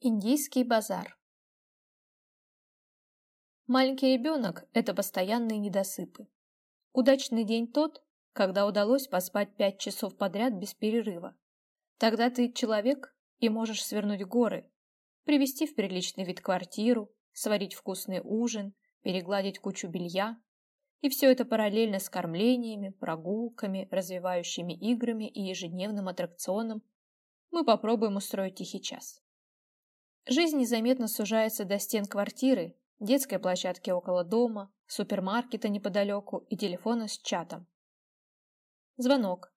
Индийский базар Маленький ребенок – это постоянные недосыпы. Удачный день тот, когда удалось поспать пять часов подряд без перерыва. Тогда ты человек и можешь свернуть горы, привести в приличный вид квартиру, сварить вкусный ужин, перегладить кучу белья. И все это параллельно с кормлениями, прогулками, развивающими играми и ежедневным аттракционом мы попробуем устроить тихий час. Жизнь незаметно сужается до стен квартиры, детской площадки около дома, супермаркета неподалеку и телефона с чатом. Звонок.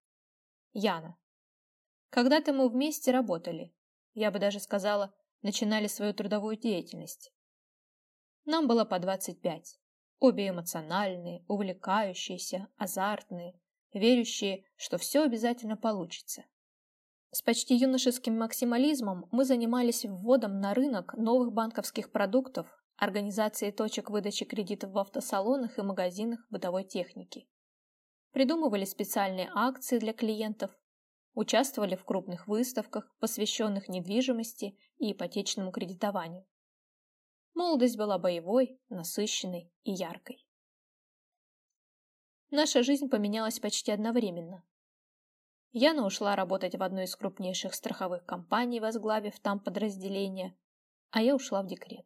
Яна. Когда-то мы вместе работали. Я бы даже сказала, начинали свою трудовую деятельность. Нам было по 25. Обе эмоциональные, увлекающиеся, азартные, верящие, что все обязательно получится. С почти юношеским максимализмом мы занимались вводом на рынок новых банковских продуктов, организацией точек выдачи кредитов в автосалонах и магазинах бытовой техники. Придумывали специальные акции для клиентов, участвовали в крупных выставках, посвященных недвижимости и ипотечному кредитованию. Молодость была боевой, насыщенной и яркой. Наша жизнь поменялась почти одновременно. Яна ушла работать в одну из крупнейших страховых компаний, возглавив там подразделение, а я ушла в декрет.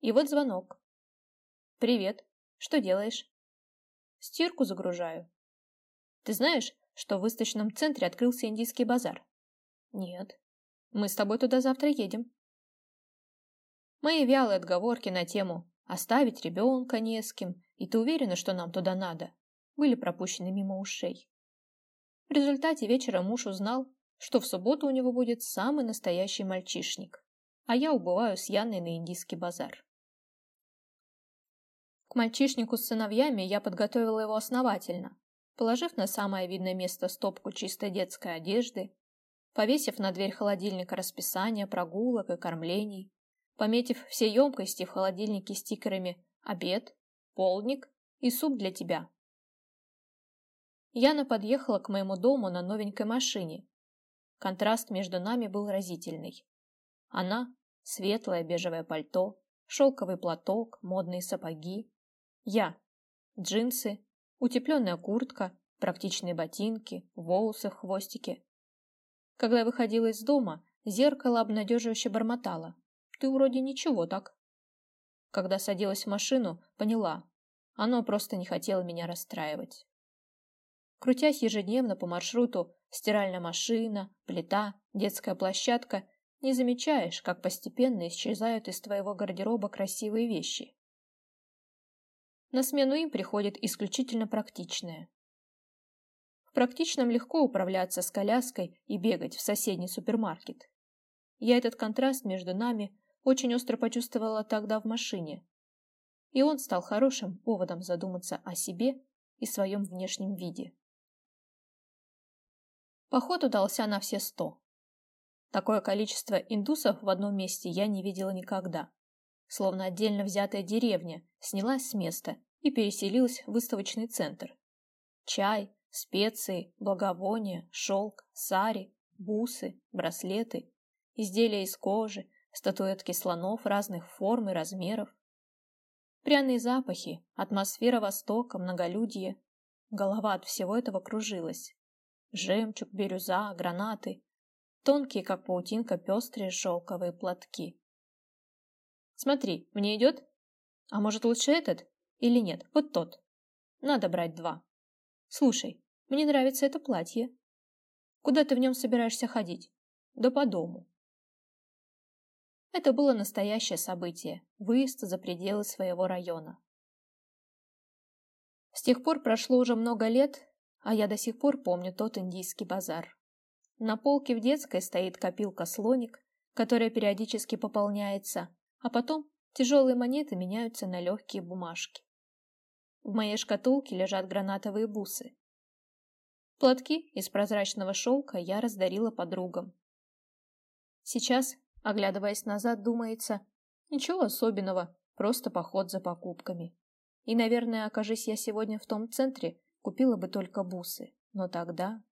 И вот звонок. «Привет. Что делаешь?» «Стирку загружаю». «Ты знаешь, что в выставочном центре открылся индийский базар?» «Нет. Мы с тобой туда завтра едем». Мои вялые отговорки на тему «оставить ребенка не с кем, и ты уверена, что нам туда надо?» были пропущены мимо ушей. В результате вечера муж узнал, что в субботу у него будет самый настоящий мальчишник, а я убываю с Яной на индийский базар. К мальчишнику с сыновьями я подготовила его основательно, положив на самое видное место стопку чистой детской одежды, повесив на дверь холодильника расписание прогулок и кормлений, пометив все емкости в холодильнике стикерами «Обед», «Полдник» и «Суп для тебя», Яна подъехала к моему дому на новенькой машине. Контраст между нами был разительный. Она – светлое бежевое пальто, шелковый платок, модные сапоги. Я – джинсы, утепленная куртка, практичные ботинки, волосы в хвостике. Когда я выходила из дома, зеркало обнадеживающе бормотало. «Ты вроде ничего так». Когда садилась в машину, поняла. Оно просто не хотело меня расстраивать. Крутясь ежедневно по маршруту стиральная машина, плита, детская площадка, не замечаешь, как постепенно исчезают из твоего гардероба красивые вещи. На смену им приходит исключительно практичное. В практичном легко управляться с коляской и бегать в соседний супермаркет. Я этот контраст между нами очень остро почувствовала тогда в машине. И он стал хорошим поводом задуматься о себе и своем внешнем виде. Поход удался на все сто. Такое количество индусов в одном месте я не видела никогда. Словно отдельно взятая деревня снялась с места и переселилась в выставочный центр. Чай, специи, благовония, шелк, сари, бусы, браслеты, изделия из кожи, статуэтки слонов разных форм и размеров. Пряные запахи, атмосфера Востока, многолюдье. Голова от всего этого кружилась. Жемчуг, бирюза, гранаты. Тонкие, как паутинка, пестрые шелковые платки. Смотри, мне идет? А может лучше этот? Или нет, вот тот. Надо брать два. Слушай, мне нравится это платье. Куда ты в нем собираешься ходить? Да по дому. Это было настоящее событие, выезд за пределы своего района. С тех пор прошло уже много лет, а я до сих пор помню тот индийский базар. На полке в детской стоит копилка-слоник, которая периодически пополняется, а потом тяжелые монеты меняются на легкие бумажки. В моей шкатулке лежат гранатовые бусы. Платки из прозрачного шелка я раздарила подругам. Сейчас, оглядываясь назад, думается, ничего особенного, просто поход за покупками. И, наверное, окажись я сегодня в том центре, Купила бы только бусы. Но тогда...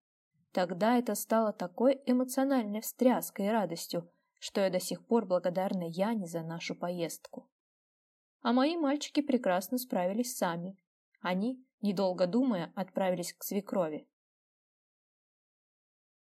Тогда это стало такой эмоциональной встряской и радостью, что я до сих пор благодарна Яне за нашу поездку. А мои мальчики прекрасно справились сами. Они, недолго думая, отправились к свекрови.